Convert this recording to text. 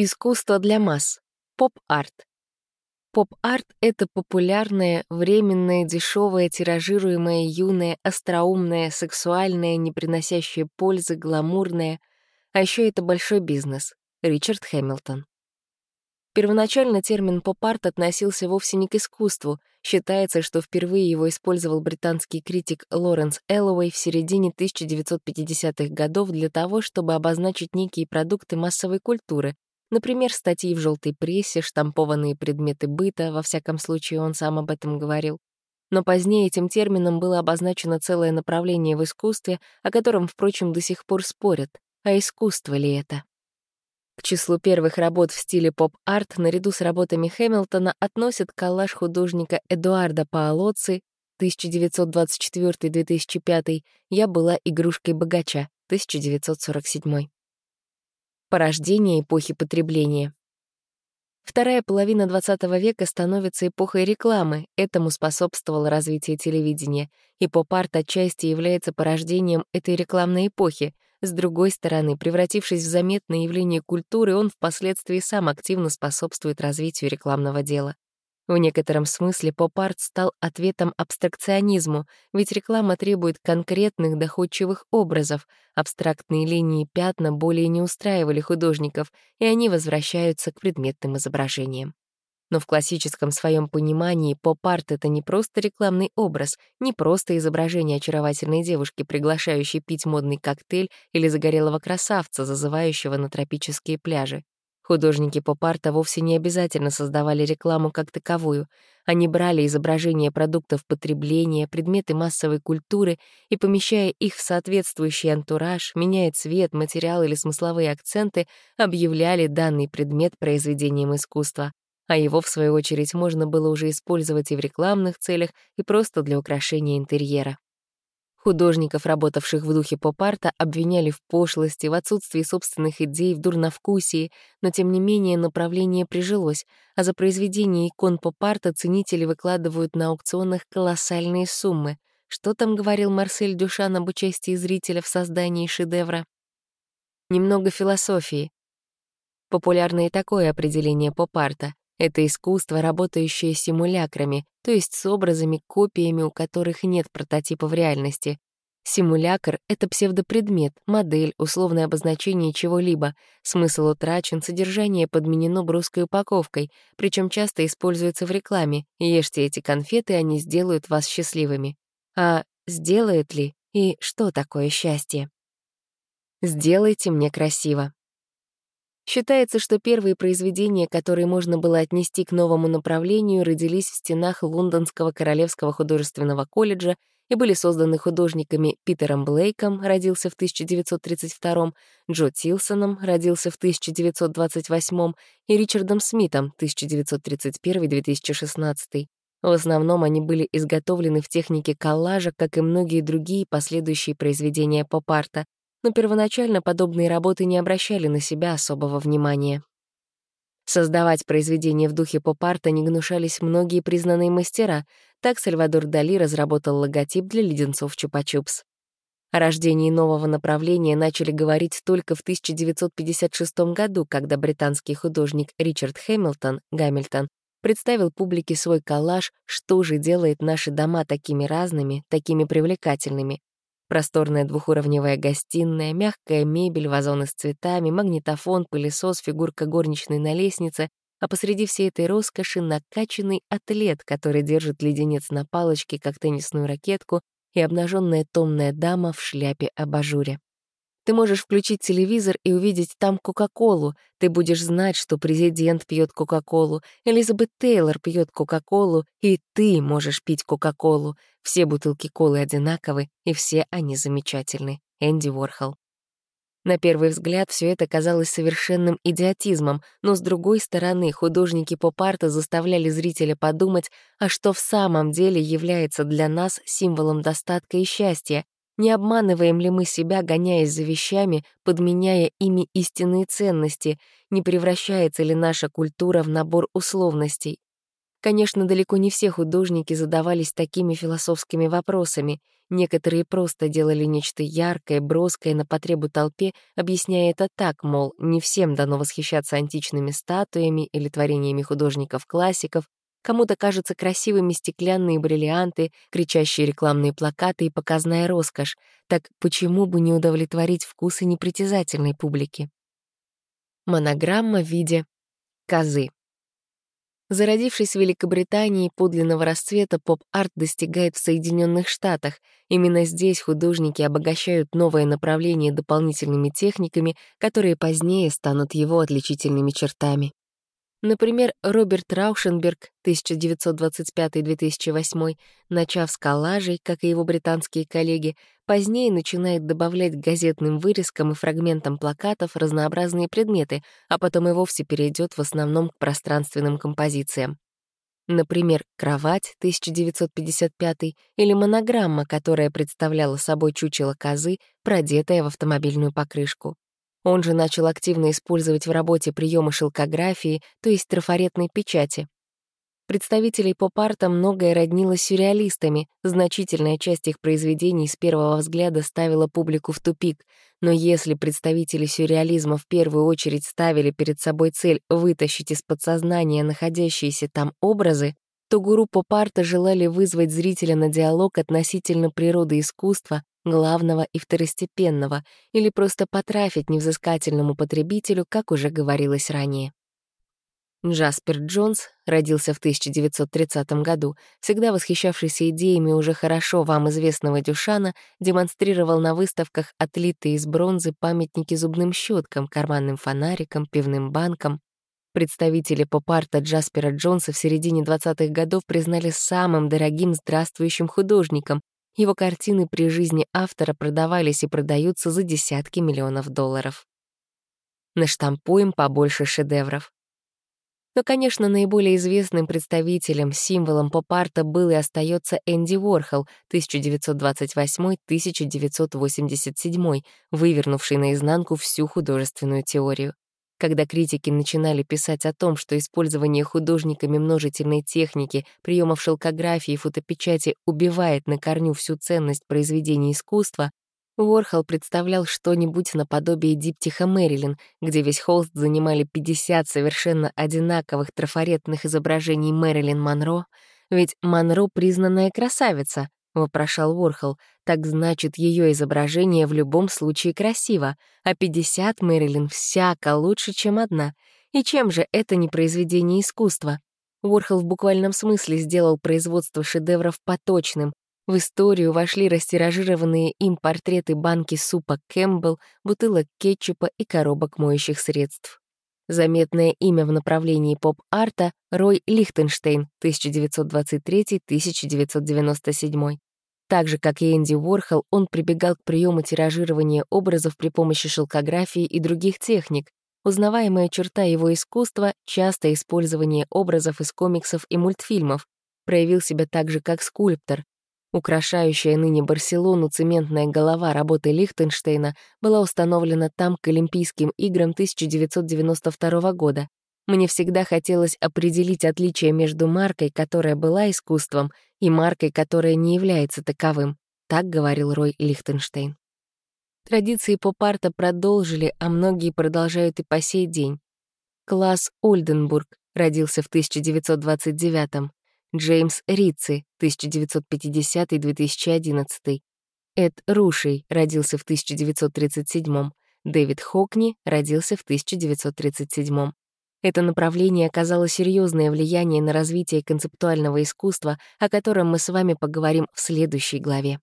Искусство для масс. Поп-арт. Поп-арт — это популярное, временное, дешевое, тиражируемое, юное, остроумное, сексуальное, не приносящее пользы, гламурное. А еще это большой бизнес. Ричард Хэмилтон. Первоначально термин поп-арт относился вовсе не к искусству. Считается, что впервые его использовал британский критик Лоренс Эллоуэй в середине 1950-х годов для того, чтобы обозначить некие продукты массовой культуры, например, статьи в желтой прессе, штампованные предметы быта, во всяком случае он сам об этом говорил. Но позднее этим термином было обозначено целое направление в искусстве, о котором, впрочем, до сих пор спорят. А искусство ли это? К числу первых работ в стиле поп-арт наряду с работами Хэмилтона относят коллаж художника Эдуарда Паолоци 1924-2005 «Я была игрушкой богача» 1947. Порождение эпохи потребления. Вторая половина XX века становится эпохой рекламы, этому способствовало развитие телевидения, и поп-арт отчасти является порождением этой рекламной эпохи — с другой стороны, превратившись в заметное явление культуры, он впоследствии сам активно способствует развитию рекламного дела. В некотором смысле поп-арт стал ответом абстракционизму, ведь реклама требует конкретных доходчивых образов, абстрактные линии и пятна более не устраивали художников, и они возвращаются к предметным изображениям. Но в классическом своем понимании поп-арт — это не просто рекламный образ, не просто изображение очаровательной девушки, приглашающей пить модный коктейль или загорелого красавца, зазывающего на тропические пляжи. Художники поп-арта вовсе не обязательно создавали рекламу как таковую. Они брали изображения продуктов потребления, предметы массовой культуры и, помещая их в соответствующий антураж, меняя цвет, материал или смысловые акценты, объявляли данный предмет произведением искусства а его, в свою очередь, можно было уже использовать и в рекламных целях, и просто для украшения интерьера. Художников, работавших в духе поп-арта, обвиняли в пошлости, в отсутствии собственных идей, в дурновкусии, но тем не менее направление прижилось, а за произведение икон поп-арта ценители выкладывают на аукционах колоссальные суммы. Что там говорил Марсель Дюшан об участии зрителя в создании шедевра? Немного философии. Популярно и такое определение поп-арта. Это искусство, работающее симулякрами, то есть с образами, копиями, у которых нет прототипа в реальности. Симулякр — это псевдопредмет, модель, условное обозначение чего-либо. Смысл утрачен, содержание подменено броской упаковкой, причем часто используется в рекламе. Ешьте эти конфеты, они сделают вас счастливыми. А сделает ли и что такое счастье? «Сделайте мне красиво». Считается, что первые произведения, которые можно было отнести к новому направлению, родились в стенах Лондонского Королевского художественного колледжа и были созданы художниками Питером Блейком, родился в 1932 Джо Тилсоном, родился в 1928 и Ричардом Смитом, 1931-2016. В основном они были изготовлены в технике коллажа, как и многие другие последующие произведения поп-арта, но первоначально подобные работы не обращали на себя особого внимания. Создавать произведения в духе поп-арта не гнушались многие признанные мастера, так Сальвадор Дали разработал логотип для леденцов Чупа-Чупс. О рождении нового направления начали говорить только в 1956 году, когда британский художник Ричард Хэмилтон, Гамильтон, представил публике свой коллаж «Что же делает наши дома такими разными, такими привлекательными?», Просторная двухуровневая гостиная, мягкая мебель, вазоны с цветами, магнитофон, пылесос, фигурка горничной на лестнице, а посреди всей этой роскоши накачанный атлет, который держит леденец на палочке, как теннисную ракетку, и обнаженная томная дама в шляпе-абажуре. Ты можешь включить телевизор и увидеть там Кока-Колу. Ты будешь знать, что президент пьет Кока-Колу, Элизабет Тейлор пьет Кока-Колу, и ты можешь пить Кока-Колу. Все бутылки колы одинаковы, и все они замечательны. Энди Уорхол. На первый взгляд все это казалось совершенным идиотизмом, но с другой стороны художники поп-арта заставляли зрителя подумать, а что в самом деле является для нас символом достатка и счастья, не обманываем ли мы себя, гоняясь за вещами, подменяя ими истинные ценности? Не превращается ли наша культура в набор условностей? Конечно, далеко не все художники задавались такими философскими вопросами. Некоторые просто делали нечто яркое, броское на потребу толпе, объясняя это так, мол, не всем дано восхищаться античными статуями или творениями художников-классиков, кому-то кажутся красивыми стеклянные бриллианты, кричащие рекламные плакаты и показная роскошь, так почему бы не удовлетворить вкусы непритязательной публики? Монограмма в виде козы. Зародившись в Великобритании, подлинного расцвета поп-арт достигает в Соединенных Штатах. Именно здесь художники обогащают новое направление дополнительными техниками, которые позднее станут его отличительными чертами. Например, Роберт Раушенберг 1925-2008, начав с коллажей, как и его британские коллеги, позднее начинает добавлять к газетным вырезкам и фрагментам плакатов разнообразные предметы, а потом и вовсе перейдет в основном к пространственным композициям. Например, кровать 1955 или монограмма, которая представляла собой чучело козы, продетая в автомобильную покрышку. Он же начал активно использовать в работе приемы шелкографии, то есть трафаретной печати. Представителей поп-арта многое роднилось с сюрреалистами, значительная часть их произведений с первого взгляда ставила публику в тупик, но если представители сюрреализма в первую очередь ставили перед собой цель вытащить из подсознания находящиеся там образы, то гуру поп-арта желали вызвать зрителя на диалог относительно природы искусства, главного и второстепенного, или просто потрафить невзыскательному потребителю, как уже говорилось ранее. Джаспер Джонс родился в 1930 году, всегда восхищавшийся идеями уже хорошо вам известного Дюшана, демонстрировал на выставках отлитые из бронзы памятники зубным щеткам, карманным фонарикам, пивным банкам. Представители поп-арта Джаспера Джонса в середине 20-х годов признали самым дорогим здравствующим художником, его картины при жизни автора продавались и продаются за десятки миллионов долларов. Наштампуем побольше шедевров. Но, конечно, наиболее известным представителем, символом поп-арта был и остается Энди Уорхол 1928-1987, вывернувший наизнанку всю художественную теорию. Когда критики начинали писать о том, что использование художниками множительной техники, приемов шелкографии и фотопечати убивает на корню всю ценность произведений искусства, Уорхол представлял что-нибудь наподобие диптиха Мэрилин, где весь холст занимали 50 совершенно одинаковых трафаретных изображений Мэрилин Монро, ведь Монро — признанная красавица, — вопрошал Уорхол. «Так значит, ее изображение в любом случае красиво, а 50 Мэрилин всяко лучше, чем одна. И чем же это не произведение искусства?» Уорхол в буквальном смысле сделал производство шедевров поточным. В историю вошли растиражированные им портреты банки супа Кэмпбелл, бутылок кетчупа и коробок моющих средств. Заметное имя в направлении поп-арта — Рой Лихтенштейн, 1923-1997. Так же, как и Энди Уорхол, он прибегал к приему тиражирования образов при помощи шелкографии и других техник. Узнаваемая черта его искусства — частое использование образов из комиксов и мультфильмов. Проявил себя также как скульптор. Украшающая ныне Барселону цементная голова работы Лихтенштейна была установлена там к Олимпийским играм 1992 года. Мне всегда хотелось определить отличие между маркой, которая была искусством, и маркой, которая не является таковым. Так говорил Рой Лихтенштейн. Традиции поп-арта продолжили, а многие продолжают и по сей день. Класс Ольденбург родился в 1929 -м. Джеймс Рицци, 1950-2011. Эд Рушей родился в 1937 Дэвид Хокни родился в 1937 Это направление оказало серьезное влияние на развитие концептуального искусства, о котором мы с вами поговорим в следующей главе.